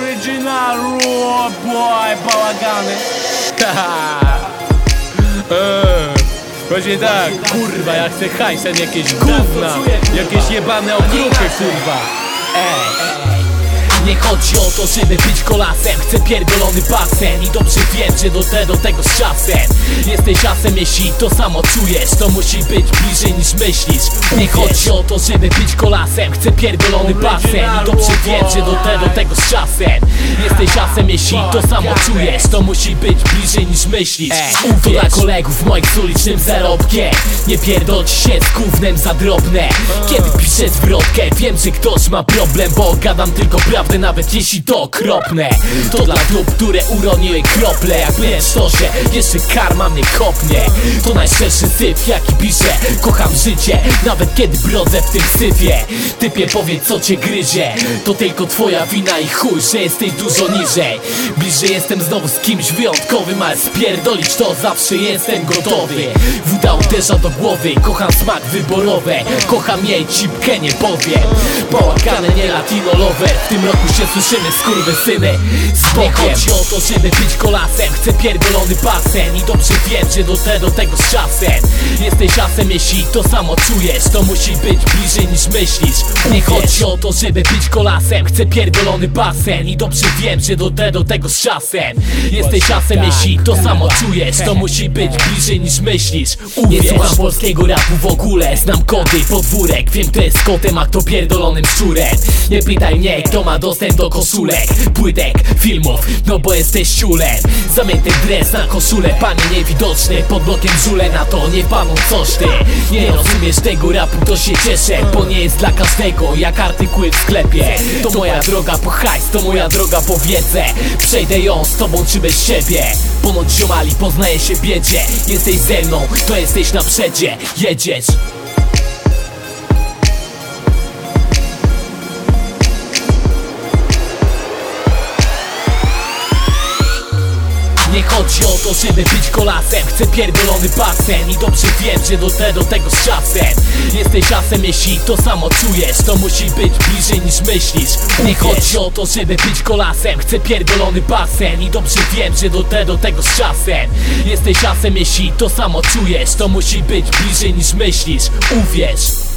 Original raw boy bałagany. Eee, Właśnie tak, kurwa, ja chcę hajsem jakieś gówna Jakieś jebane okruchy, kurwa. Ej, nie chodzi o to, żeby być kolasem. Chcę pierdolony basen i dobrze wiem, że do, te, do tego z czasem. Jesteś asem, jeśli to samo czujesz. To musi być bliżej niż myślisz. Nie chodzi o to, żeby być kolasem. Chcę pierdolony basen i dobrze wiem, że do tego z czasem. Jesteś asem, jeśli to samo czujesz. To musi być bliżej niż myślisz. To dla kolegów moich z ulicznym zarobkiem. Nie pierdolć się z gównem za drobne. Kiedy piszę zwrotkę, wiem, że ktoś ma problem Bo gadam tylko prawdę, nawet jeśli to okropne. To dla dup, które uroniły krople. Jak wiesz to, że jeszcze karma mnie kopnie. To najszerszy syf, jaki piszę. Kocham życie, nawet kiedy brodzę w tym syfie. Typie powiedz co cię gryzie. To tylko twoja wina i chuj, że jesteś dużo niżej. Bliżej jestem znowu z kimś wyjątkowym Ale spierdolić to zawsze jestem gotowy. Woda uderza do głowy, kocham smak wyborowy. Kocham jej cipkę, nie powiem. Pałakane, nie latino lover W tym roku się słyszymy, skurwysyny. Z bokiem. Chodzi o to, żeby być kolasem. Chcę pierdolony basen I dobrze wiem, że do, te, do tego z czasem. Jesteś asem, jeśli to samo czujesz. To musi być bliżej niż myślisz. Nie chodzi o to, żeby być kolasem. Chcę pierdolony basen I dobrze wiem, że do, te, do tego z czasem. Jesteś asem, jeśli to samo czujesz. To musi być bliżej niż myślisz. Uwierz. Nie słucham polskiego rapu w ogóle. Znam kody, podwórek. Wiem kto jest kotem, a kto pierdolonym szczurem. Nie pytaj mnie, kto ma dostęp do koszulek Płytek, filmów, no bo jesteś ciulem. Zamęty dres na koszulę, panie niewidoczny Pod blokiem żule na to nie panu coś ty. Nie rozumiesz tego rapu, to się cieszę Bo nie jest dla każdego, jak artykuły w sklepie. To moja droga po hajs, to moja droga po wiedzę. Przejdę ją z tobą czy bez siebie. Ponoć ziomali się biedzie. Jesteś ze mną, to jesteś na przedzie. Jedziesz Nie chodzi o to, żeby być kolasem. Chcę pierdolony basen I dobrze wiem, że do, te, do tego z czasem. Jesteś asem, jeśli to samo czujesz To musi być bliżej niż myślisz. Nie chodzi o to, żeby być kolasem. Chcę pierdolony basen I dobrze wiem, że do, te, do tego z czasem. Jesteś asem, jeśli to samo czujesz To musi być bliżej niż myślisz. Uwierz